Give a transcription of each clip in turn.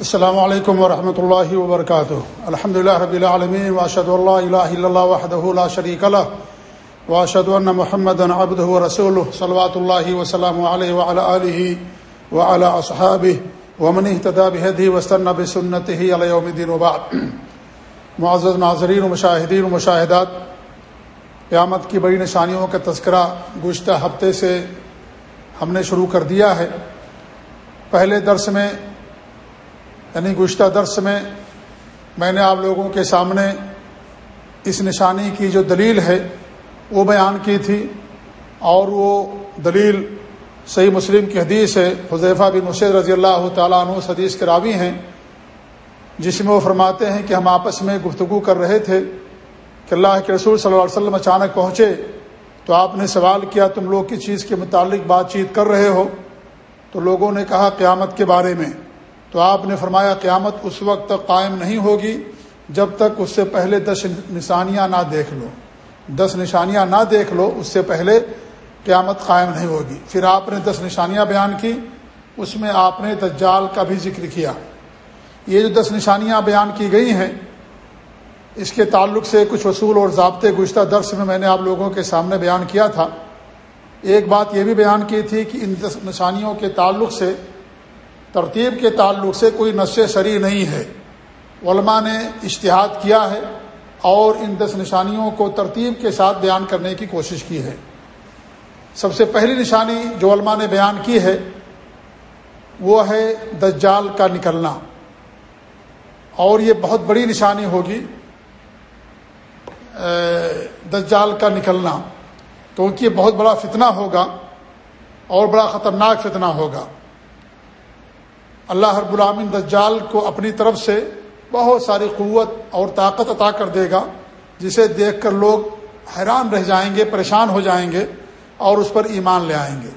السلام علیکم ورحمۃ اللہ وبرکاتہ۔ الحمد اللہ رب العالمین واشد اللہ الہ الا اللہ وحدہ لا شریک له واشهد ان محمدا عبده ورسوله صلوات الله وسلامه عليه وعلى اله وعلى اصحابه ومن اهتدى بهديه واستنى بسنته الى يوم الدين وبعد۔ معزز ناظرین و مشاہدین و مشاہدات، قیامت کی بڑی نشانیوں کا تذکرہ گزشتہ ہفتے سے ہم نے شروع کر دیا ہے۔ پہلے درس میں یعنی گزشتہ درس میں میں نے آپ لوگوں کے سامنے اس نشانی کی جو دلیل ہے وہ بیان کی تھی اور وہ دلیل صحیح مسلم کی حدیث ہے حضیفہ بن مشید رضی اللہ تعالیٰ عنہ حدیث کے راوی ہیں، جس میں وہ فرماتے ہیں کہ ہم آپس میں گفتگو کر رہے تھے کہ اللہ کے رسول صلی اللہ علیہ وسلم اچانک پہنچے تو آپ نے سوال کیا، تم لوگ کس چیز کے متعلق بات چیت کر رہے ہو؟ تو لوگوں نے کہا قیامت کے بارے میں۔ تو آپ نے فرمایا قیامت اس وقت تک قائم نہیں ہوگی جب تک اس سے پہلے دس نشانیاں نہ دیکھ لو۔ دس نشانیاں نہ دیکھ لو، اس سے پہلے قیامت قائم نہیں ہوگی۔ پھر آپ نے دس نشانیاں بیان کی، اس میں آپ نے دجال کا بھی ذکر کیا۔ یہ جو دس نشانیاں بیان کی گئی ہیں، اس کے تعلق سے کچھ اصول اور ضابطے گزشتہ درس میں میں نے آپ لوگوں کے سامنے بیان کیا تھا۔ ایک بات یہ بھی بیان کی تھی کہ ان دس نشانیوں کے تعلق سے ترتیب کے تعلق سے کوئی نشے سری نہیں ہے۔ علماء نے اشتہاد کیا ہے اور ان دس نشانیوں کو ترتیب کے ساتھ بیان کرنے کی کوشش کی ہے۔ سب سے پہلی نشانی جو علماء نے بیان کی ہے وہ ہے دجال کا نکلنا۔ اور یہ بہت بڑی نشانی ہوگی دجال کا نکلنا۔ کیونکہ یہ بہت بڑا فتنہ ہوگا اور بڑا خطرناک فتنہ ہوگا۔ اللہ رب العامن دجال کو اپنی طرف سے بہت ساری قوت اور طاقت عطا کر دے گا، جسے دیکھ کر لوگ حیران رہ جائیں گے، پریشان ہو جائیں گے اور اس پر ایمان لے آئیں گے۔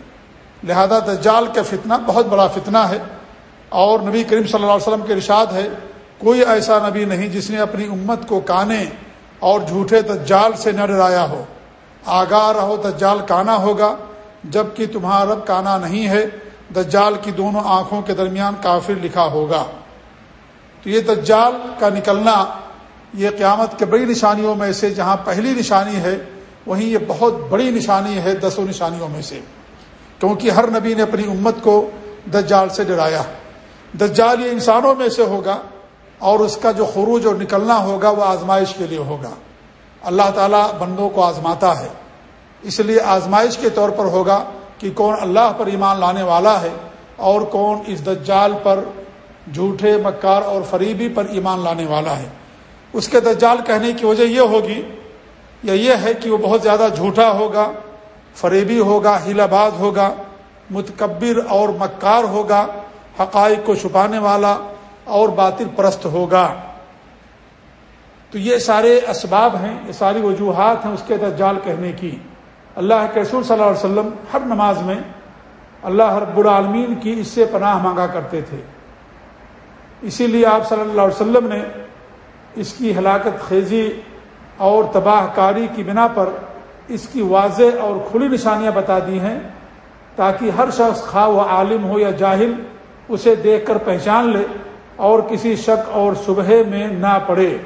لہذا دجال کا فتنہ بہت بڑا فتنہ ہے اور نبی کریم صلی اللہ علیہ وسلم کے ارشاد ہے، کوئی ایسا نبی نہیں جس نے اپنی امت کو کانے اور جھوٹے دجال سے نہ ڈرایا ہو۔ آگاہ رہو، دجال کانا ہوگا جبکہ تمہارا رب کانا نہیں ہے۔ دجال کی دونوں آنکھوں کے درمیان کافر لکھا ہوگا۔ تو یہ دجال کا نکلنا یہ قیامت کے بڑی نشانیوں میں سے جہاں پہلی نشانی ہے، وہیں یہ بہت بڑی نشانی ہے دسوں نشانیوں میں سے۔ کیونکہ ہر نبی نے اپنی امت کو دجال سے ڈرایا۔ دجال یہ انسانوں میں سے ہوگا اور اس کا جو خروج اور نکلنا ہوگا وہ آزمائش کے لیے ہوگا۔ اللہ تعالیٰ بندوں کو آزماتا ہے۔ اس لیے آزمائش کے طور پر ہوگا کہ کون اللہ پر ایمان لانے والا ہے اور کون اس دجال پر جھوٹے مکار اور فریبی پر ایمان لانے والا ہے۔ اس کے دجال کہنے کی وجہ یہ ہوگی یا یہ ہے کہ وہ بہت زیادہ جھوٹا ہوگا، فریبی ہوگا ہیلا باز ہوگا، متکبر اور مکار ہوگا، حقائق کو چھپانے والا اور باطل پرست ہوگا۔ تو یہ سارے اسباب ہیں، یہ ساری وجوہات ہیں اس کے دجال کہنے کی۔ اللہ کے رسول صلی اللہ علیہ وسلم ہر نماز میں اللہ رب العالمین کی اس سے پناہ مانگا کرتے تھے۔ اسی لیے آپ صلی اللہ علیہ وسلم نے اس کی ہلاکت خیزی اور تباہ کاری کی بنا پر اس کی واضح اور کھلی نشانیاں بتا دی ہیں تاکہ ہر شخص خواہ و عالم ہو یا جاہل اسے دیکھ کر پہچان لے اور کسی شک اور صبح میں نہ پڑے۔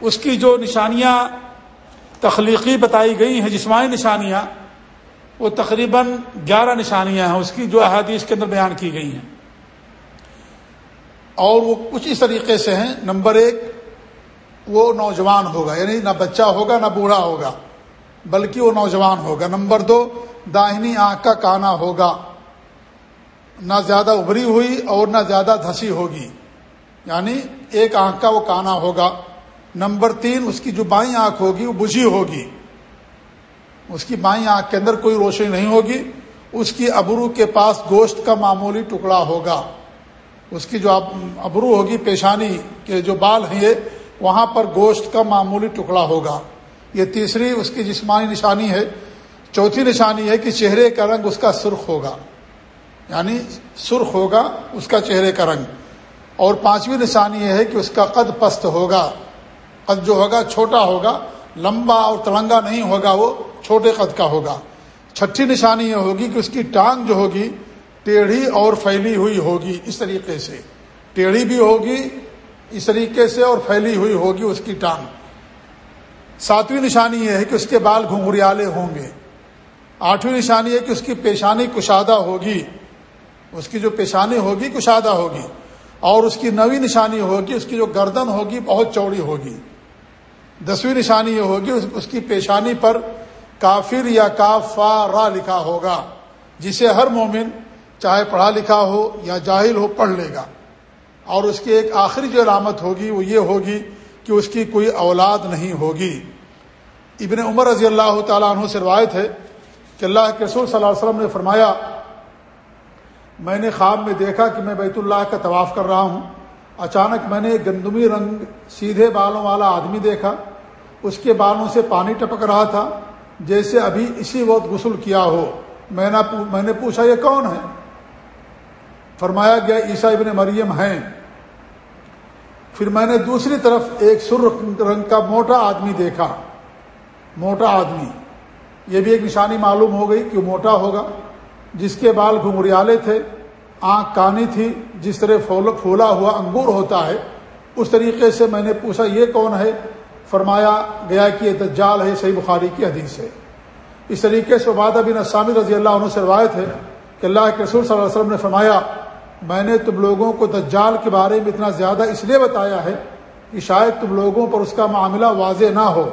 اس کی جو نشانیاں تخلیقی بتائی گئی ہیں، جسمانی نشانیاں، وہ تقریباً گیارہ نشانیاں ہیں، اس کی جو احادیث کے اندر بیان کی گئی ہیں۔ اور وہ کچھ اس طریقے سے ہیں، نمبر ایک، وہ نوجوان ہوگا یعنی نہ بچہ ہوگا، نہ بوڑھا ہوگا، بلکہ وہ نوجوان ہوگا۔ نمبر دو، داہنی آنکھ کا کانا ہوگا، نہ زیادہ ابھری ہوئی اور نہ زیادہ دھسی ہوگی یعنی ایک آنکھ کا وہ کانا ہوگا۔ نمبر تین، اس کی جو بائیں آنکھ ہوگی، وہ بجھی ہوگی۔ اس کی بائیں آنکھ کے اندر کوئی روشنی نہیں ہوگی۔ اس کی ابرو کے پاس گوشت کا معمولی ٹکڑا ہوگا۔ اس کی جو ابرو ہوگی، پیشانی کے جو بال ہیں یہ، وہاں پر گوشت کا معمولی ٹکڑا ہوگا۔ یہ تیسری اس کی جسمانی نشانی ہے۔ چوتھی نشانی ہے کہ چہرے کا رنگ اس کا سرخ ہوگا۔ یعنی سرخ ہوگا اس کا چہرے کا رنگ۔ اور پانچویں نشانی یہ ہے کہ اس کا قد پست ہوگا۔ قد جو ہوگا چھوٹا ہوگا، لمبا اور ترنگا نہیں ہوگا، وہ چھوٹے قد کا ہوگا۔ چھٹی نشانی یہ ہوگی کہ اس کی ٹانگ جو ہوگی، ٹیڑھی اور پھیلی ہوئی ہوگی اس طریقے سے۔ ٹیڑھی بھی ہوگی، اس طریقے سے اور پھیلی ہوئی ہوگی اس کی ٹانگ۔ ساتویں نشانی یہ ہے کہ اس کے بال گھنگریالے ہوں گے۔ آٹھویں نشانی ہے کہ اس کی پیشانی کشادہ ہوگی۔ اس کی جو پیشانی ہوگی، کشادہ ہوگی۔ اور اس کی نویں نشانی ہوگی، اس کی جو گردن ہوگی، بہت چوڑی ہوگی۔ دسویں نشانی یہ ہوگی، اس کی پیشانی پر کافر یا کافا لکھا ہوگا، جسے ہر مومن چاہے پڑھا لکھا ہو یا جاہل ہو پڑھ لے گا۔ اور اس کی ایک آخری جو علامت ہوگی، وہ یہ ہوگی کہ اس کی کوئی اولاد نہیں ہوگی۔ ابن عمر رضی اللہ تعالیٰ عنہ سے روایت ہے کہ اللہ کے رسول صلی اللہ علیہ وسلم نے فرمایا، میں نے خواب میں دیکھا کہ میں بیت اللہ کا طواف کر رہا ہوں۔ اچانک میں نے ایک گندمی رنگ سیدھے بالوں والا آدمی دیکھا۔ اس کے بالوں سے پانی ٹپک رہا تھا، جیسے ابھی اسی وقت غسل کیا ہو۔ میں نے پوچھا، یہ کون ہے؟ فرمایا گیا عیسیٰ ابن مریم ہیں۔ پھر میں نے دوسری طرف ایک سر رنگ کا موٹا آدمی دیکھا۔ موٹا آدمی۔ یہ بھی ایک نشانی معلوم ہو گئی کہ موٹا ہوگا، جس کے بال گھنگریالے تھے۔ آنکھ کانی تھی، جس طرح پھولا ہوا انگور ہوتا ہے، اس طریقے سے میں نے پوچھا، یہ کون ہے؟ فرمایا گیا کہ یہ دجال ہے، صحیح بخاری کی حدیث ہے۔ اس طریقے سے عبادہ بن اسامی رضی اللہ عنہ سے روایت ہے کہ اللہ کے رسول صلی اللہ علیہ وسلم نے فرمایا، میں نے تم لوگوں کو دجال کے بارے میں اتنا زیادہ اس لیے بتایا ہے کہ شاید تم لوگوں پر اس کا معاملہ واضح نہ ہو۔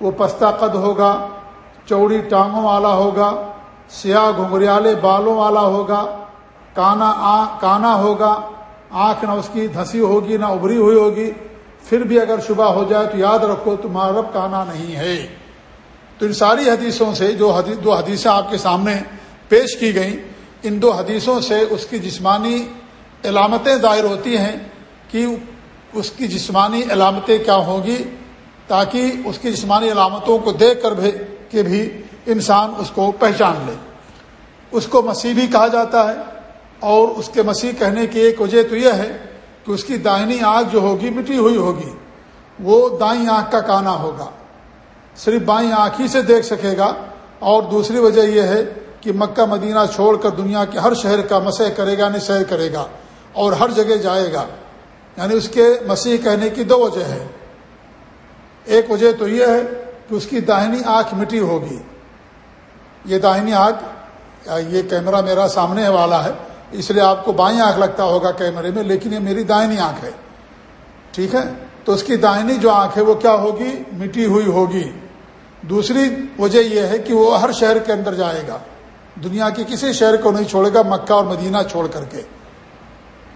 وہ پستہ قد ہوگا، چوڑی ٹانگوں والا ہوگا، سیاہ گھنگریالے بالوں والا ہوگا کانا آ کانا ہوگا، آنکھ نہ اس کی دھنسی ہوگی، نہ ابری ہوئی ہوگی، پھر بھی اگر شبہ ہو جائے تو یاد رکھو، تمہارا رب کانا نہیں ہے۔ تو ان ساری حدیثوں سے جو حدیث دو حدیثیں آپ کے سامنے پیش کی گئیں، ان دو حدیثوں سے اس کی جسمانی علامتیں ظاہر ہوتی ہیں کہ اس کی جسمانی علامتیں کیا ہوں گی، تاکہ اس کی جسمانی علامتوں کو دیکھ کر کے بھی انسان اس کو پہچان لے۔ اس کو مسیح بھی کہا جاتا ہے۔ اور اس کے مسیح کہنے کی ایک وجہ تو یہ ہے کہ اس کی دائنی آنکھ جو ہوگی، مٹی ہوئی ہوگی، وہ دائیں آنکھ کا کانا ہوگا۔ صرف بائیں آنکھ ہی سے دیکھ سکے گا۔ اور دوسری وجہ یہ ہے کہ مکہ، مدینہ چھوڑ کر دنیا کے ہر شہر کا مسح کرے گا یعنی کرے گا اور ہر جگہ جائے گا۔ یعنی اس کے مسیح کہنے کی دو وجہ ہے ایک وجہ تو یہ ہے کہ اس کی داہنی آنکھ مٹی ہوگی۔ یہ داہنی آنکھ، یہ کیمرہ میرا سامنے والا ہے۔ اس لیے آپ کو بائیں آنکھ لگتا ہوگا کیمرے میں، لیکن یہ میری دائنی آنکھ ہے۔ ٹھیک ہے؟ تو اس کی دائنی جو آنکھ ہے وہ کیا ہوگی؟ مٹی ہوئی ہوگی۔ دوسری وجہ یہ ہے کہ وہ ہر شہر کے اندر جائے گا۔ دنیا کے کسی شہر کو نہیں چھوڑے گا، مکہ اور مدینہ چھوڑ کر کے۔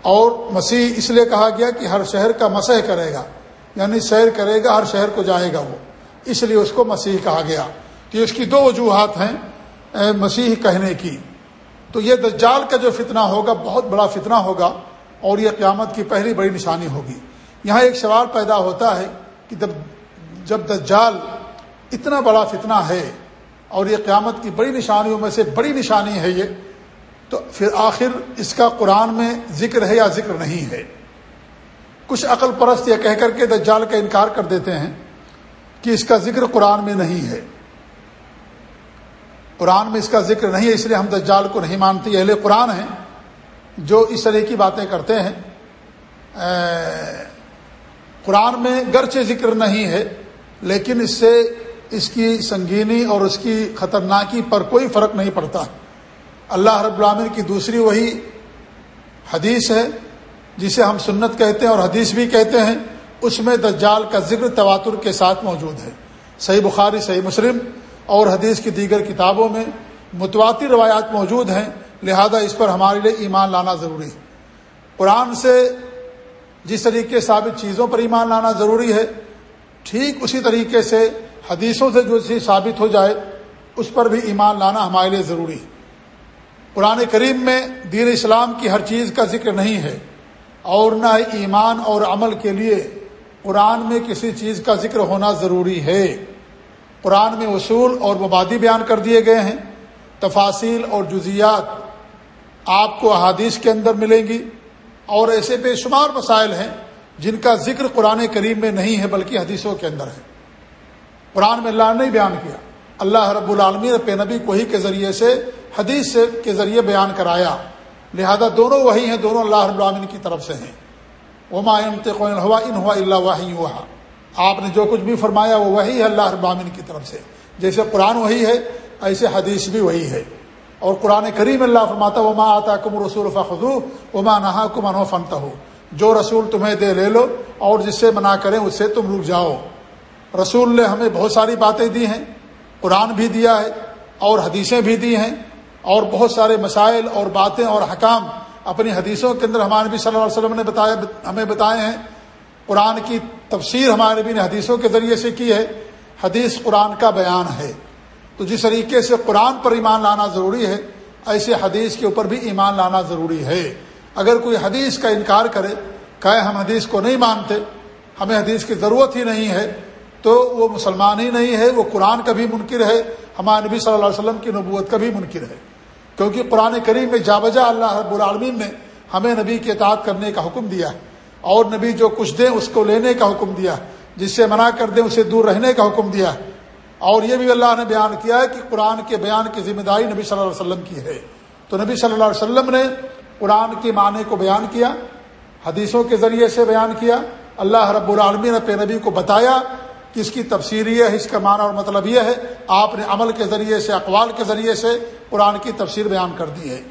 اور مسیح اس لیے کہا گیا کہ ہر شہر کا مسح کرے گا۔ یعنی سیر کرے گا، ہر شہر کو جائے گا وہ۔ اس لیے اس کو مسیح کہا گیا۔ کہ اس کی دو وجوہات ہیں مسیح کہنے کی۔ تو یہ دجال کا جو فتنہ ہوگا، بہت بڑا فتنہ ہوگا اور یہ قیامت کی پہلی بڑی نشانی ہوگی۔ یہاں ایک سوال پیدا ہوتا ہے کہ جب جب دجال اتنا بڑا فتنہ ہے اور یہ قیامت کی بڑی نشانیوں میں سے بڑی نشانی ہے یہ، تو پھر آخر اس کا قرآن میں ذکر ہے یا ذکر نہیں ہے؟ کچھ عقل پرست یہ کہہ کر کے دجال کا انکار کر دیتے ہیں کہ اس کا ذکر قرآن میں نہیں ہے۔ قرآن میں اس کا ذکر نہیں ہے، اس لیے ہم دجال کو نہیں مانتے اہل قرآن ہیں، جو اس طرح کی باتیں کرتے ہیں۔ قرآن میں گرچہ ذکر نہیں ہے، لیکن اس سے اس کی سنگینی اور اس کی خطرناکی پر کوئی فرق نہیں پڑتا۔ اللہ رب العامر کی دوسری وہی حدیث ہے، جسے ہم سنت کہتے ہیں اور حدیث بھی کہتے ہیں۔ اس میں دجال کا ذکر تواتر کے ساتھ موجود ہے۔ صحیح بخاری، صحیح مسلم۔ اور حدیث کی دیگر کتابوں میں متواتر روایات موجود ہیں، لہذا اس پر ہمارے لیے ایمان لانا ضروری ہے۔ قرآن سے جس طریقے ثابت چیزوں پر ایمان لانا ضروری ہے، ٹھیک اسی طریقے سے حدیثوں سے جو چیز ثابت ہو جائے، اس پر بھی ایمان لانا ہمارے لیے ضروری ہے۔ قرآن کریم میں دین اسلام کی ہر چیز کا ذکر نہیں ہے، اور نہ ایمان اور عمل کے لیے قرآن میں کسی چیز کا ذکر ہونا ضروری ہے۔ قرآن میں اصول اور مبادی بیان کر دیے گئے ہیں۔ تفاصیل اور جزیات آپ کو احادیث کے اندر ملیں گی اور ایسے بے شمار مسائل ہیں جن کا ذکر قرآن کریم میں نہیں ہے بلکہ حدیثوں کے اندر ہے۔ قرآن میں اللہ نے بیان کیا۔ اللہ رب العالمین پے نبی کو ہی کے ذریعے سے حدیث سے کے ذریعے بیان کرایا۔ لہذا دونوں وہی ہیں، دونوں اللہ رب العالمین کی طرف سے ہیں۔ وما ہوا ان ہوا اللہ واہی ہوا آپ نے جو کچھ بھی فرمایا وہ وہی ہے اللہ رب العالمین کی طرف سے۔ جیسے قرآن وہی ہے، ایسے حدیث بھی وہی ہے۔ اور قرآن کریم اللہ فرماتا وما آتا کم رسول فخو وما نہا کم انو فنت ہو جو رسول تمہیں دے لے لو اور جس سے منع کریں اس سے تم رک جاؤ۔ رسول نے ہمیں بہت ساری باتیں دی ہیں، قرآن بھی دیا ہے اور حدیثیں بھی دی ہیں اور بہت سارے مسائل اور باتیں اور حکام اپنی حدیثوں کے اندر ہمارے نبی صلی اللہ علیہ وسلم نے بتایا، ہمیں بتائے ہیں۔ قرآن کی تفسیر ہمارے نبی نے حدیثوں کے ذریعے سے کی ہے۔ حدیث قرآن کا بیان ہے۔ تو جس طریقے سے قرآن پر ایمان لانا ضروری ہے، ایسے حدیث کے اوپر بھی ایمان لانا ضروری ہے۔ اگر کوئی حدیث کا انکار کرے کہ ہم حدیث کو نہیں مانتے، ہمیں حدیث کی ضرورت ہی نہیں ہے، تو وہ مسلمان ہی نہیں ہے، وہ قرآن کا بھی منکر ہے، ہمارے نبی صلی اللہ علیہ وسلم کی نبوت کا بھی منکر ہے۔ کیونکہ قرآن کریم میں جا بجا اللہ رب العالمین نے ہمیں نبی کے اطاعت کرنے کا حکم دیا ہے۔ اور نبی جو کچھ دیں اس کو لینے کا حکم دیا، جس سے منع کر دیں اسے دور رہنے کا حکم دیا۔ اور یہ بھی اللہ نے بیان کیا ہے کہ قرآن کے بیان کی ذمہ داری نبی صلی اللہ علیہ وسلم کی ہے۔ تو نبی صلی اللہ علیہ وسلم نے قرآن کے معنی کو بیان کیا، حدیثوں کے ذریعے سے بیان کیا۔ اللہ رب العالمین نے پہ نبی کو بتایا کہ اس کی تفسیر یہ ہے، اس کا معنی اور مطلب یہ ہے، آپ نے عمل کے ذریعے سے، اقوال کے ذریعے سے قرآن کی تفسیر بیان کر دی ہے۔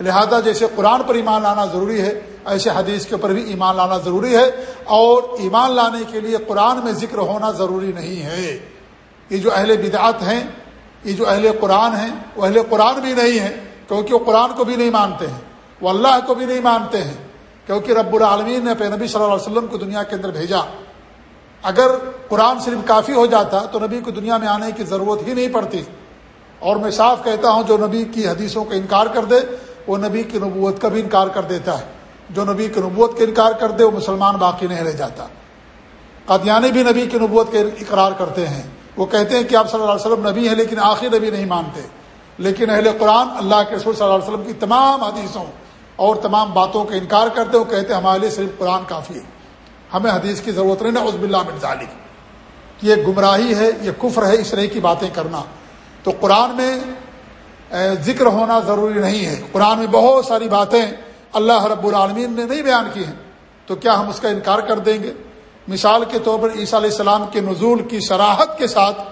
لہذا جیسے قرآن پر ایمان لانا ضروری ہے، ایسے حدیث کے اوپر بھی ایمان لانا ضروری ہے، اور ایمان لانے کے لیے قرآن میں ذکر ہونا ضروری نہیں ہے۔ یہ جو اہل بدعت ہیں، یہ جو اہل قرآن ہیں، وہ اہل قرآن بھی نہیں ہیں، کیونکہ وہ قرآن کو بھی نہیں مانتے ہیں۔ وہ اللہ کو بھی نہیں مانتے ہیں، کیونکہ رب العالمین نے پہ نبی صلی اللہ علیہ وسلم کو دنیا کے اندر بھیجا۔ اگر قرآن صرف کافی ہو جاتا تو نبی کو دنیا میں آنے کی ضرورت ہی نہیں پڑتی۔ اور میں صاف کہتا ہوں، جو نبی کی حدیثوں کا انکار کر دے وہ نبی کی نبوت کا بھی انکار کر دیتا ہے۔ جو نبی کی نبوت کا انکار کر دے وہ مسلمان باقی نہیں رہ جاتا۔ قادیانی بھی نبی کی نبوت کا اقرار کرتے ہیں۔ وہ کہتے ہیں کہ آپ صلی اللہ علیہ وسلم نبی ہیں لیکن آخر نبی نہیں مانتے۔ لیکن اہل قرآن اللہ کے رسول صلی اللہ علیہ وسلم کی تمام حدیثوں اور تمام باتوں کا انکار کرتے، وہ کہتے ہیں ہمارے لیے صرف قرآن کافی ہے۔ ہمیں حدیث کی ضرورت نہیں نا عزب اللہ مرزالی کی یہ گمراہی ہے، یہ کفر ہے، اس طرح کی باتیں کرنا۔ تو قرآن میں ذکر ہونا ضروری نہیں ہے۔ قرآن میں بہت ساری باتیں اللہ رب العالمین نے نہیں بیان کی ہیں۔ تو کیا ہم اس کا انکار کر دیں گے؟ مثال کے طور پر عیسیٰ علیہ السلام کے نزول کی سراحت کے ساتھ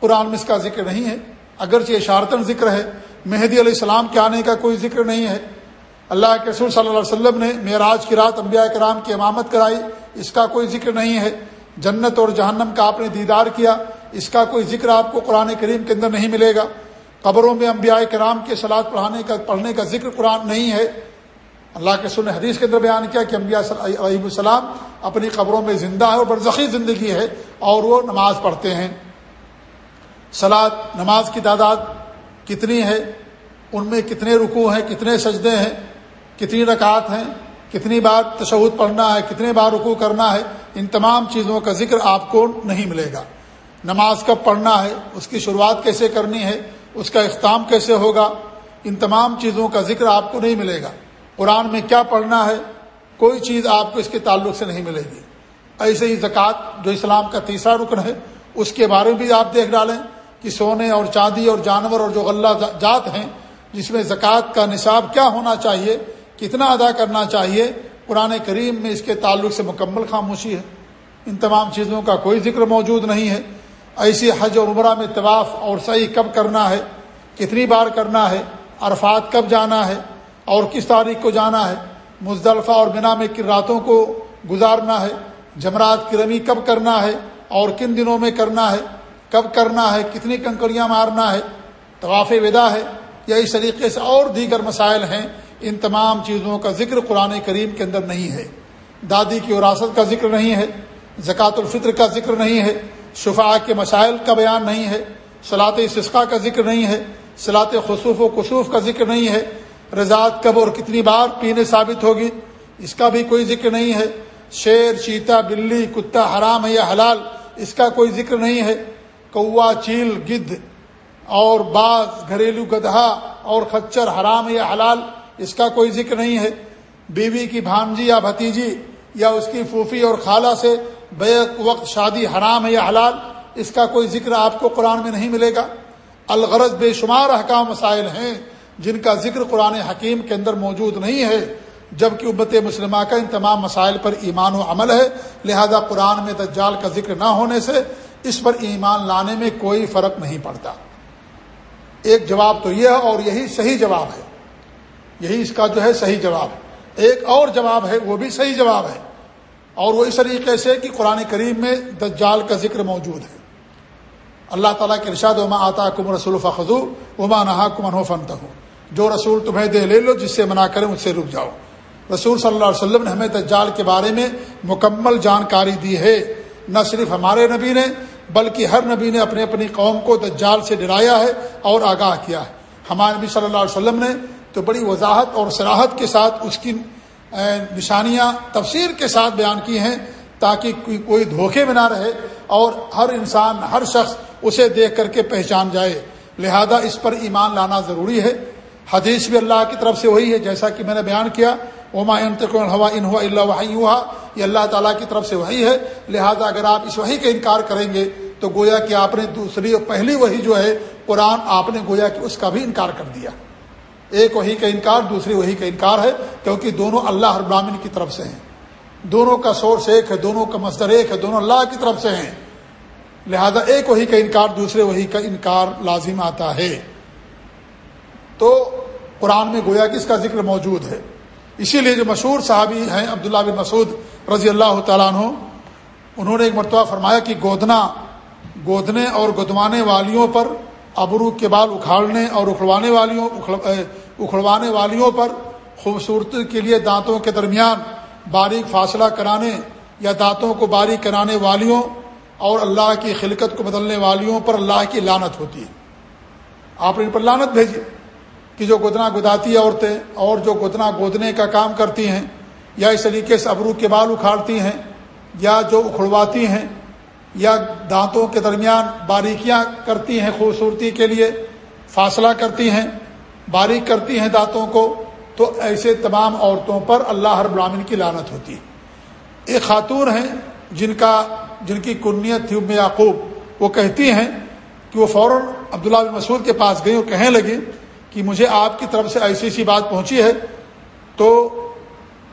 قرآن میں اس کا ذکر نہیں ہے۔ اگرچہ اشارتن ذکر ہے، مہدی علیہ السلام کے آنے کا کوئی ذکر نہیں ہے۔ اللہ کے رسول صلی اللہ علیہ وسلم نے معراج کی رات انبیاء کرام کی امامت کرائی، اس کا کوئی ذکر نہیں ہے۔ جنت اور جہنم کا آپ نے دیدار کیا، اس کا کوئی ذکر آپ کو قرآن کریم کے اندر نہیں ملے گا۔ قبروں میں انبیاء کرام کے سلاد پڑھانے کا پڑھنے کا ذکر قرآن نہیں ہے۔ اللہ کے سن حدیث کے اندر بیان کیا کہ انبیاء علیہ السلام اپنی قبروں میں زندہ ہے اور برزخی زندگی ہے اور وہ نماز پڑھتے ہیں۔ سلاد نماز کی تعداد کتنی ہے؟ ان میں کتنے رکوع ہیں؟ کتنے سجدے ہیں؟ کتنی رکعت ہیں؟ کتنی بار تشہد پڑھنا ہے؟ کتنے بار رکوع کرنا ہے؟ ان تمام چیزوں کا ذکر آپ کو نہیں ملے گا۔ نماز کب پڑھنا ہے؟ اس کی شروعات کیسے کرنی ہے؟ اس کا اختتام کیسے ہوگا؟ ان تمام چیزوں کا ذکر آپ کو نہیں ملے گا۔ قرآن میں کیا پڑھنا ہے؟ کوئی چیز آپ کو اس کے تعلق سے نہیں ملے گی۔ ایسے ہی زکوٰۃ جو اسلام کا تیسرا رکن ہے، اس کے بارے میں بھی آپ دیکھ ڈالیں کہ سونے اور چاندی اور جانور اور جو غلہ جات ہیں، جس میں زکوٰۃ کا نصاب کیا ہونا چاہیے، کتنا ادا کرنا چاہیے، قرآن کریم میں اس کے تعلق سے مکمل خاموشی ہے۔ ان تمام چیزوں کا کوئی ذکر موجود نہیں ہے۔ ایسی حج اور عمرہ میں طواف اور صحیح کب کرنا ہے؟ کتنی بار کرنا ہے؟ عرفات کب جانا ہے؟ اور کس تاریخ کو جانا ہے؟ مزدلفہ اور بنا میں کن راتوں کو گزارنا ہے؟ جمرات کی رمی کب کرنا ہے؟ اور کن دنوں میں کرنا ہے؟ کب کرنا ہے؟ کتنی کنکڑیاں مارنا ہے؟ طواف ودا ہے؟ یا اس طریقے سے اور دیگر مسائل ہیں؟ ان تمام چیزوں کا ذکر قرآن کریم کے اندر نہیں ہے۔ دادی کی وراثت کا ذکر نہیں ہے۔ زکوٰۃ الفطر کا ذکر نہیں ہے۔ شفا کے مسائل کا بیان نہیں ہے صلاط سسقہ کا ذکر نہیں ہے صلاط خصوف و قصوف کا ذکر نہیں ہے۔ رضاعت کب اور کتنی بار پینے ثابت ہوگی، اس کا بھی کوئی ذکر نہیں ہے۔ شیر چیتا بلی، کتا، حرام ہے یا حلال، اس کا کوئی ذکر نہیں ہے۔ کوا، چیل گدھ اور بعض گھریلو گدھا اور خچر، حرام یا حلال، اس کا کوئی ذکر نہیں ہے۔ بیوی کی بھانجی یا بھتیجی یا اس کی پھوفی اور خالہ سے بیک وقت شادی حرام ہے یا حلال، اس کا کوئی ذکر آپ کو قرآن میں نہیں ملے گا۔ الغرض بے شمار احکام مسائل ہیں جن کا ذکر قرآن حکیم کے اندر موجود نہیں ہے، جبکہ امت مسلمہ کا ان تمام مسائل پر ایمان و عمل ہے۔ لہذا قرآن میں دجال کا ذکر نہ ہونے سے اس پر ایمان لانے میں کوئی فرق نہیں پڑتا۔ ایک جواب تو یہ ہے اور یہی صحیح جواب ہے۔ یہی اس کا جو ہے صحیح جواب ہے۔ ایک اور جواب ہے، وہ بھی صحیح جواب ہے۔ اور وہ اس طریقے سے کہ قرآن کریم میں دجال کا ذکر موجود ہے۔ اللہ تعالیٰ کے ارشاد وما آتا کم رسول فخو اما نہا کمن فنت ہو جو رسول تمہیں دے، لے لو، جس سے منع کرے مجھ سے رک جاؤ۔ رسول صلی اللہ علیہ وسلم نے ہمیں دجال کے بارے میں مکمل جانکاری دی ہے۔ نہ صرف ہمارے نبی نے، بلکہ ہر نبی نے اپنے اپنی قوم کو دجال سے ڈرایا ہے اور آگاہ کیا ہے۔ ہمارے نبی صلی اللہ علیہ وسلم نے تو بڑی وضاحت اور سراحت کے ساتھ اس کی نشانیاں تفسیر کے ساتھ بیان کی ہیں تاکہ کوئی دھوکے میں نہ رہے اور ہر انسان، ہر شخص اسے دیکھ کر کے پہچان جائے۔ لہذا اس پر ایمان لانا ضروری ہے۔ حدیث بھی اللہ کی طرف سے وہی ہے، جیسا کہ میں نے بیان کیا۔ اوما ہوا ان ہوا اللہ وحی ہوا یہ اللہ تعالیٰ کی طرف سے وہی ہے۔ لہذا اگر آپ اس وہی کا انکار کریں گے، تو گویا کہ آپ نے دوسری پہلی وہی جو ہے، قرآن آپ نے گویا کہ اس کا بھی انکار کر دیا۔ ایک وہی کا انکار، دوسری وہی کا انکار ہے، کیونکہ دونوں اللہ ہر براہین کی طرف سے ہیں۔ دونوں کا سورس ایک ہے، دونوں کا مصدر ایک ہے، دونوں اللہ کی طرف سے ہیں۔ لہذا ایک وہی کا انکار، دوسرے وہی کا انکار لازم آتا ہے۔ تو قرآن میں گویا کہ اس کا ذکر موجود ہے۔ اسی لیے جو مشہور صحابی ہیں، عبداللہ بن مسعود رضی اللہ تعالیٰ عنہ، انہوں نے ایک مرتبہ فرمایا کہ گودنا، گودنے اور گدوانے والیوں پر ابرو کے بال اکھاڑنے اور اکھڑوانے والیوں اکھڑوانے والیوں پر خوبصورتی کے لیے دانتوں کے درمیان باریک فاصلہ کرانے یا دانتوں کو باریک کرانے والیوں اور اللہ کی خلقت کو بدلنے والیوں پر اللہ کی لانت ہوتی ہے۔ آپ نے ان پر لانت بھیجی کہ جو گدنا گداتی عورتیں اور جو گدنا گودنے کا کام کرتی ہیں یا اس طریقے سے ابرو کے بال اکھاڑتی ہیں یا جو اکھڑواتی ہیں یا دانتوں کے درمیان باریکیاں کرتی ہیں خوبصورتی کے لیے، فاصلہ کرتی ہیں باریک کرتی ہیں دانتوں کو، تو ایسے تمام عورتوں پر اللہ ہر براہین کی لانت ہوتی ہے۔ ایک خاتون ہیں جن کا، جن کی کنیت تھی ام یعقوب۔ وہ کہتی ہیں کہ وہ فوراً عبداللہ بن مسعود کے پاس گئی اور کہنے لگی کہ مجھے آپ کی طرف سے ایسی ایسی بات پہنچی ہے۔ تو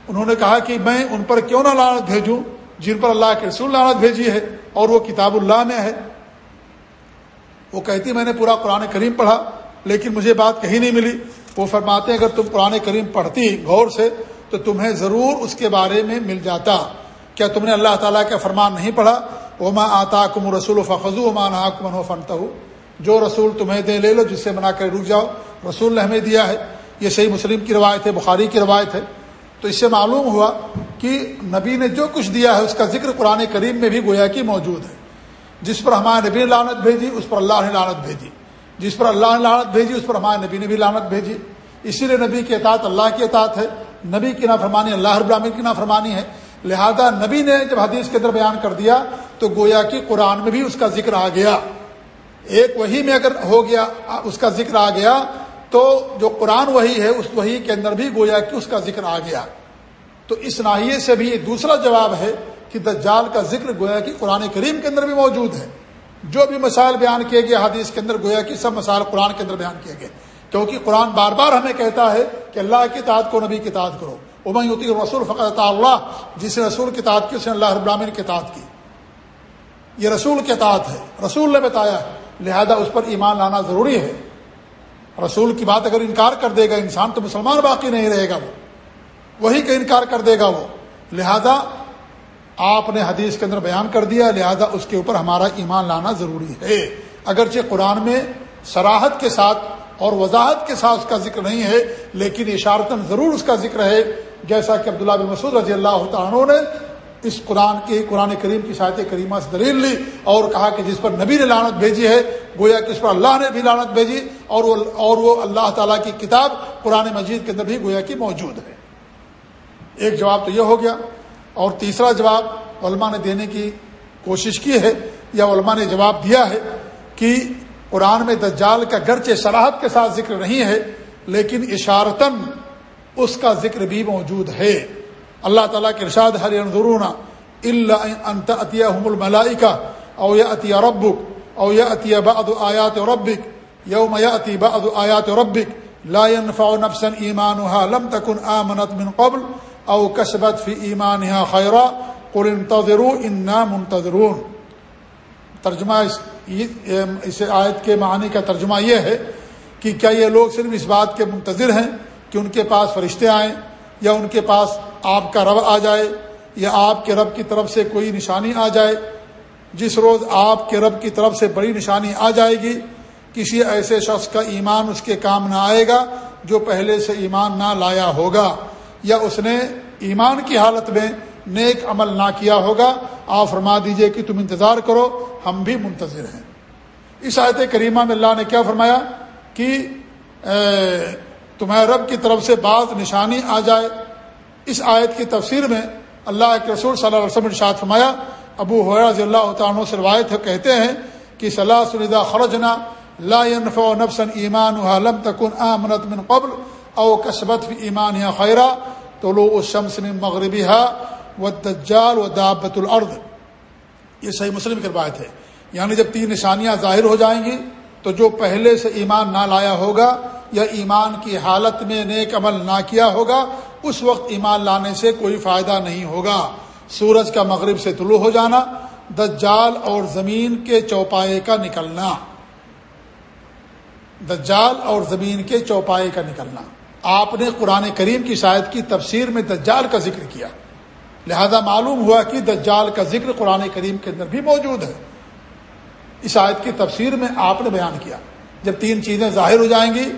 انہوں نے کہا کہ میں ان پر کیوں نہ لانت بھیجوں؟ جن پر اللہ کے رسول لانت بھیجی ہے اور وہ کتاب اللہ میں ہے۔ وہ کہتی میں نے پورا قرآن کریم پڑھا۔ لیکن مجھے بات کہیں نہیں ملی۔ وہ فرماتے ہیں، اگر تم قرآن کریم پڑھتی غور سے، تو تمہیں ضرور اس کے بارے میں مل جاتا۔ کیا تم نے اللہ تعالیٰ کا فرمان نہیں پڑھا؟ وہ ماں آتا کم رسول فخو مان کمن فنت جو رسول تمہیں دے، لے لو، جس سے منا کر رک جاؤ۔ رسول نے ہمیں دیا ہے۔ یہ صحیح مسلم کی روایت ہے، بخاری کی روایت ہے۔ تو اس سے معلوم ہوا کہ نبی نے جو کچھ دیا ہے، اس کا ذکر قرآن کریم میں بھی گویا کہ موجود ہے۔ جس پر ہمارے نبی نے لانت بھیجی، اس پر اللہ نے لانت بھیجی۔ جس پر اللہ نے لانت بھیجی، اس پر ہمارے نبی نے بھی لانت بھیجی۔ اسی لیے نبی کے اطاعت اللہ کی اطاعت ہے۔ نبی کی نافرمانی اللہ رب کی نافرمانی ہے۔ لہذا نبی نے جب حدیث کے اندر بیان کر دیا، تو گویا کہ قرآن میں بھی اس کا ذکر آ گیا۔ ایک وہی میں اگر ہو گیا، اس کا ذکر آ گیا، تو جو قرآن وہی ہے، اس وہی کے اندر بھی گویا کہ اس کا ذکر آ گیا۔ تو اس ناحیے سے بھی دوسرا جواب ہے کہ دجال کا ذکر گویا کہ قرآن کریم کے اندر بھی موجود ہے۔ جو بھی مسائل بیان کیے گئے حدیث کے اندر، گویا کہ سب مسائل قرآن کے اندر بیان کیے گئے۔ کیونکہ قرآن بار بار ہمیں کہتا ہے کہ اللہ کی تعداد کو، نبی کی تعداد کرو۔ ہوتی رسول فقط اللہ جس نے رسول کی تعداد کی، اس نے اللہ ابراہین کی تعداد کی۔ یہ رسول کے تعداد ہے۔ رسول نے بتایا لہذا اس پر ایمان لانا ضروری ہے۔ رسول کی بات اگر انکار کر دے گا، انسان تو مسلمان باقی نہیں رہے گا وہ۔ وہی کا انکار کر دے گا وہ۔ لہذا آپ نے حدیث کے اندر بیان کر دیا، لہذا اس کے اوپر ہمارا ایمان لانا ضروری ہے۔ اگرچہ قرآن میں سراحت کے ساتھ اور وضاحت کے ساتھ اس کا ذکر نہیں ہے، لیکن اشارتاً ضرور اس کا ذکر ہے۔ جیسا کہ عبداللہ بن مسعود رضی اللہ تعالیٰ نے اس قرآن کی، قرآن کریم کی شاید کریمہ سے دلیل لی اور کہا کہ جس پر نبی نے لانت بھیجی ہے، گویا کہ اس پر اللہ نے بھی لانت بھیجی اور وہ اور وہ اللہ تعالیٰ کی کتاب قرآن مجید کے اندر بھی گویا کہ موجود ہے۔ ایک جواب تو یہ ہو گیا اور تیسرا جواب علماء نے دینے کی کوشش کی ہے یا علماء نے جواب دیا ہے کہ قرآن میں دجال کا گرچہ صلاحت کے ساتھ ذکر نہیں ہے، لیکن اشارتاً اس کا ذکر بھی موجود ہے۔ اللہ تعالیٰ کے ارشاد ہر انضرون اللہ انت عطیہ الملائی کا او یا عطیہ ربک او یا عطیہ بعد آیات ربک، یوم یا عطی بعد آیات ربک، لا ينفع نفسا ایمانها، لم تكن آمنت من قبل او کسبت فی ایمانها خیرا قل انتظروا انا منتظرون. ترجمہ اس اس آیت کے معنی کا ترجمہ یہ ہے کہ کیا یہ لوگ صرف اس بات کے منتظر ہیں کہ ان کے پاس فرشتے آئیں یا ان کے پاس آپ کا رب آ جائے یا آپ کے رب کی طرف سے کوئی نشانی آ جائے؟ جس روز آپ کے رب کی طرف سے بڑی نشانی آ جائے گی، کسی ایسے شخص کا ایمان اس کے کام نہ آئے گا جو پہلے سے ایمان نہ لایا ہوگا۔ یا اس نے ایمان کی حالت میں نیک عمل نہ کیا ہوگا، آپ فرما دیجیے کہ تم انتظار کرو، ہم بھی منتظر ہیں۔ اس آیت کریمہ میں اللہ نے کیا فرمایا کہ تمہارے رب کی طرف سے بعض نشانی آ جائے۔ اس آیت کی تفسیر میں اللہ کے رسول صلی اللہ علیہ وسلم ارشاد فرمایا، ابو رضی اللہ عنہ سے روایت کہتے ہیں کہ صلاح سنیدہ خرجنا لا ينفع نفسا ایمانها لم تكن آمنت من قبل او کسبت فی ایمانها خیرا طلوع الشمس من مغربها والدجال ودابت الارض۔ یہ صحیح مسلم کی روایت ہے۔ یعنی جب تین نشانیاں ظاہر ہو جائیں گی تو جو پہلے سے ایمان نہ لایا ہوگا یا ایمان کی حالت میں نیک عمل نہ کیا ہوگا، اس وقت ایمان لانے سے کوئی فائدہ نہیں ہوگا۔ سورج کا مغرب سے طلوع ہو جانا، دجال اور زمین کے چوپائے کا نکلنا۔ دجال اور زمین کے چوپائے کا نکلنا۔ آپ نے قرآن کریم کی شاید کی تفسیر میں دجال کا ذکر کیا۔ لہذا معلوم ہوا کہ دجال کا ذکر قرآن کریم کے اندر بھی موجود ہے۔ اس آیت کی تفسیر میں آپ نے بیان کیا۔ جب تین چیزیں ظاہر ہو جائیں گی،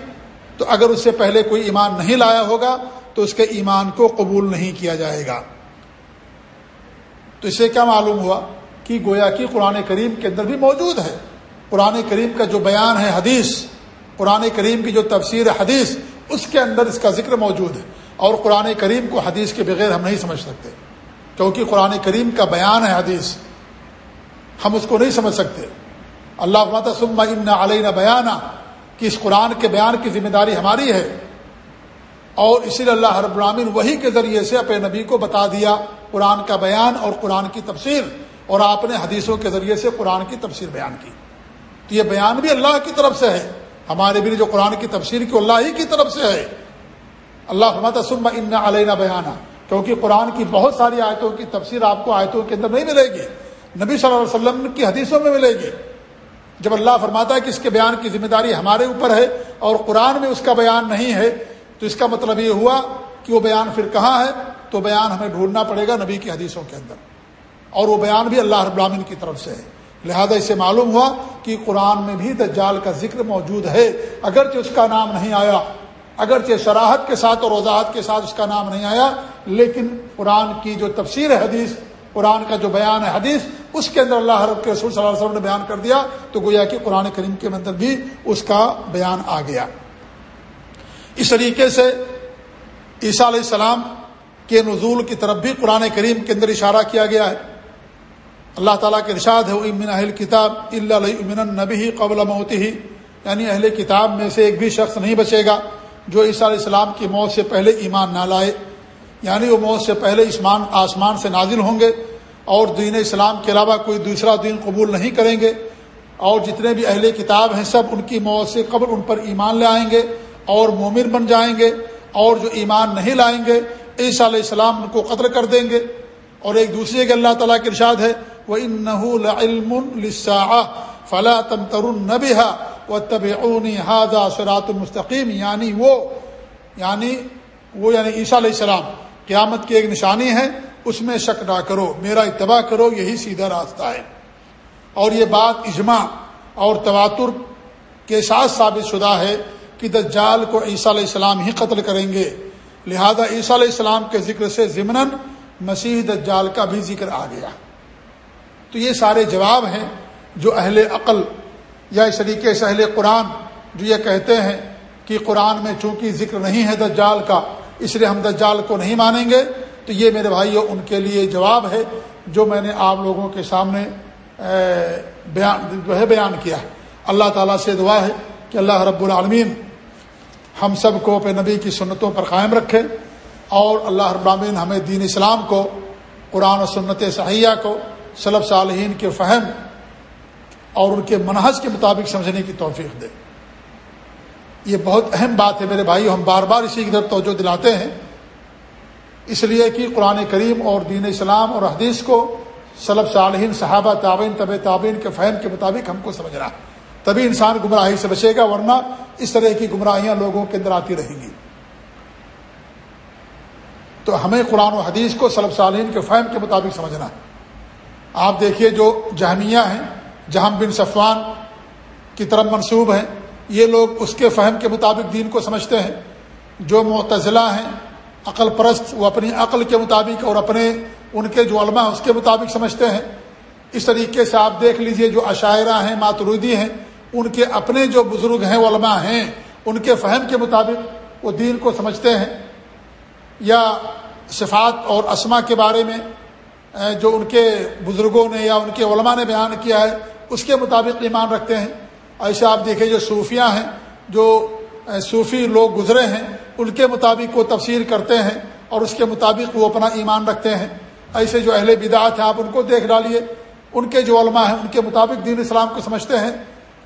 تو اگر اس سے پہلے کوئی ایمان نہیں لایا ہوگا، تو اس کے ایمان کو قبول نہیں کیا جائے گا۔ تو اسے کیا معلوم ہوا کہ گویا کی قرآن کریم کے اندر بھی موجود ہے۔ قرآن کریم کا جو بیان ہے حدیث، قرآن کریم کی جو تفسیر حدیث اس کے اندر اس کا ذکر موجود ہے اور قرآن کریم کو حدیث کے بغیر ہم نہیں سمجھ سکتے کیونکہ قرآن کریم کا بیان ہے حدیث ہم اس کو نہیں سمجھ سکتے اللہ سما ان علیہ بیانہ کہ اس قرآن کے بیان کی ذمہ داری ہماری ہے اور اسی لیے اللہ رب العامن وہی کے ذریعے سے اپنے نبی کو بتا دیا قرآن کا بیان اور قرآن کی تفسیر اور آپ نے حدیثوں کے ذریعے سے قرآن کی تفسیر بیان کی تو یہ بیان بھی اللہ کی طرف سے ہے ہمارے بھی جو قرآن کی تفسیر کی اللہ ہی کی طرف سے ہے۔ اللہ حمت سم ان علیہ بیانہ کیونکہ قرآن کی بہت ساری آیتوں کی تفسیر آپ کو آیتوں کے اندر نہیں ملے گی۔ نبی صلی اللہ علیہ وسلم کی حدیثوں میں ملے گی۔ جب اللہ فرماتا ہے کہ اس کے بیان کی ذمہ داری ہمارے اوپر ہے اور قرآن میں اس کا بیان نہیں ہے، تو اس کا مطلب یہ ہوا کہ وہ بیان پھر کہاں ہے؟ تو بیان ہمیں ڈھونڈنا پڑے گا نبی کی حدیثوں کے اندر۔ اور وہ بیان بھی اللہ رب العالمین کی طرف سے ہے۔ لہذا اسے معلوم ہوا کہ قرآن میں بھی دجال کا ذکر موجود ہے۔ اگرچہ اس کا نام نہیں آیا، اگرچہ شراحت کے ساتھ اور وضاحت کے ساتھ اس کا نام نہیں آیا، لیکن قرآن کی جو تفسیر ہے حدیث، قرآن کا جو بیان ہے حدیث، اس کے اندر اللہ رب کے رسول صلی اللہ علیہ وسلم نے بیان کر دیا، تو گویا کہ قرآن کریم کے اندر بھی اس کا بیان آ گیا۔ اس طریقے سے عیسیٰ علیہ السلام کے نزول کی طرف بھی قرآن کریم کے اندر اشارہ کیا گیا ہے۔ اللہ تعالیٰ کے ارشاد ہے امن اہل کتاب اللہ امن نبی قبل موت ہی یعنی اہل کتاب میں سے ایک بھی شخص نہیں بچے گا جو عیسیٰ علیہ السلام کی موت سے پہلے ایمان نہ لائے۔ یعنی وہ موت سے پہلے اسمان، آسمان سے نازل ہوں گے اور دین اسلام کے علاوہ کوئی دوسرا دین قبول نہیں کریں گے۔ اور جتنے بھی اہل کتاب ہیں، سب ان کی موت سے قبل ان پر ایمان لے آئیں گے اور مومن بن جائیں گے اور جو ایمان نہیں لائیں گے، عیسیٰ علیہ السلام ان کو قتل کر دیں گے۔ اور ایک دوسرے کے اللہ تعالیٰ کے ارشاد ہے وہ ان نہ فلاں تم ترون نبیہ و طب سرات المستقیم یعنی وہ یعنی وہ یعنی عیسیٰ علیہ السلام، قیامت کی ایک نشانی ہے، اس میں شک نہ کرو، میرا اتباع کرو، یہی سیدھا راستہ ہے۔ اور یہ بات اجماع اور تواتر کے ساتھ ثابت شدہ ہے کہ دجال کو عیسیٰ علیہ السلام ہی قتل کریں گے۔ لہذا عیسیٰ علیہ السلام کے ذکر سے ضمن مسیح دجال کا بھی ذکر آ گیا۔ تو یہ سارے جواب ہیں جو اہل عقل یا اس طریقے سے اہل قرآن جو یہ کہتے ہیں کہ قرآن میں چونکہ ذکر نہیں ہے دجال کا، اس لیے ہم دجال کو نہیں مانیں گے۔ تو یہ میرے بھائیوں ان کے لیے جواب ہے جو میں نے آپ لوگوں کے سامنے بیان، جو ہے بیان کیا ہے۔ اللہ تعالیٰ سے دعا ہے کہ اللہ رب العالمین ہم سب کو اپنے نبی کی سنتوں پر قائم رکھے اور اللہ رب العالمین ہمیں دین اسلام کو، قرآن و سنت صحیحہ کو صلب صالحین کے فہم اور ان کے منحص کے مطابق سمجھنے کی توفیق دے۔ یہ بہت اہم بات ہے میرے بھائی، ہم بار بار اسی کی طرف توجہ دلاتے ہیں۔ اس لیے کہ قرآن کریم اور دین اسلام اور حدیث کو صلب صالحین، صحابہ تعبین طب تعبین کے فہم کے مطابق ہم کو سمجھنا۔ تبھی انسان گمراہی سے بچے گا، ورنہ اس طرح کی گمراہیاں لوگوں کے اندر آتی رہیں گی۔ تو ہمیں قرآن و حدیث کو صلب صالحین کے فہم کے مطابق سمجھنا۔ ہے آپ دیکھیے جو جہمیہ ہیں، جہم بن صفوان کی طرف منصوب ہیں، یہ لوگ اس کے فہم کے مطابق دین کو سمجھتے ہیں۔ جو معتزلہ ہیں، عقل پرست، وہ اپنی عقل کے مطابق اور اپنے ان کے جو علماء اس کے مطابق سمجھتے ہیں۔ اس طریقے سے آپ دیکھ لیجیے جو عشاعرہ ہیں ماترودی ہیں، ان کے اپنے جو بزرگ ہیں علماء ہیں، ان کے فہم کے مطابق وہ دین کو سمجھتے ہیں۔ یا صفات اور اسما کے بارے میں جو ان کے بزرگوں نے یا ان کے علماء نے بیان کیا ہے، اس کے مطابق ایمان رکھتے ہیں۔ ایسے آپ دیکھیں جو صوفیاں ہیں، جو صوفی لوگ گزرے ہیں، ان کے مطابق وہ تفسیر کرتے ہیں اور اس کے مطابق وہ اپنا ایمان رکھتے ہیں۔ ایسے جو اہل بدعت ہیں آپ ان کو دیکھ ڈالیے۔ ان کے جو علماء ہیں، ان کے مطابق دین اسلام کو سمجھتے ہیں۔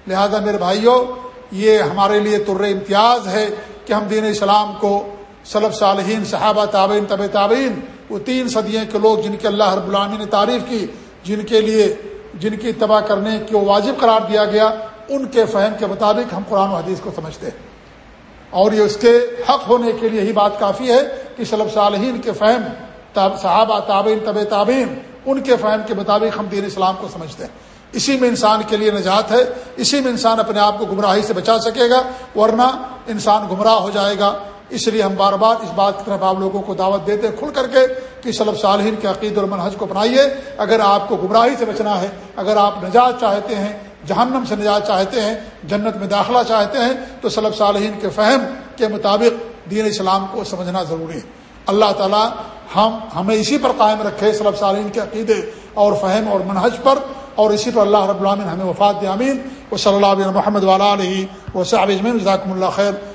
لہذا میرے بھائیوں یہ ہمارے لیے تر امتیاز ہے کہ ہم دین اسلام کو صلب صالحین، صحابہ تعبین طب تعبین وہ تین صدیوں کے لوگ جن کے اللہ رب العامی نے تعریف کی، جن کے لیے، جن کی تباہ کرنے کو واجب قرار دیا گیا، ان کے فہم کے مطابق ہم قرآن و حدیث کو سمجھتے ہیں۔ اور یہ اس کے حق ہونے کے لیے یہی بات کافی ہے کہ صلب صالحین کے فہم صحابہ، تابعین طب تعبین ان کے فہم کے مطابق ہم دین اسلام کو سمجھتے ہیں۔ اسی میں انسان کے لیے نجات ہے، اسی میں انسان اپنے آپ کو گمراہی سے بچا سکے گا، ورنہ انسان گمراہ ہو جائے گا۔ اس لیے ہم بار بار اس بات کی طرف آپ لوگوں کو دعوت دیتے کھل کر کے کہ صلب صالحین کے عقید اور منحج کو اپنائیے۔ اگر آپ کو گمراہی سے بچنا ہے، اگر آپ نجات چاہتے ہیں، جہنم سے نجات چاہتے ہیں، جنت میں داخلہ چاہتے ہیں، تو صلب صالحین کے فہم کے مطابق دین اسلام کو سمجھنا ضروری ہے۔ اللہ تعالی ہم، ہمیں اسی پر قائم رکھے صلب صالحین کے عقیدے اور فہم اور منحج پر، اور اسی پر اللہ رب العامن ہمیں وفات دامین و صلی اللہ علیہ محمد والا علیہ و صاحب اجمین اللہ خیر۔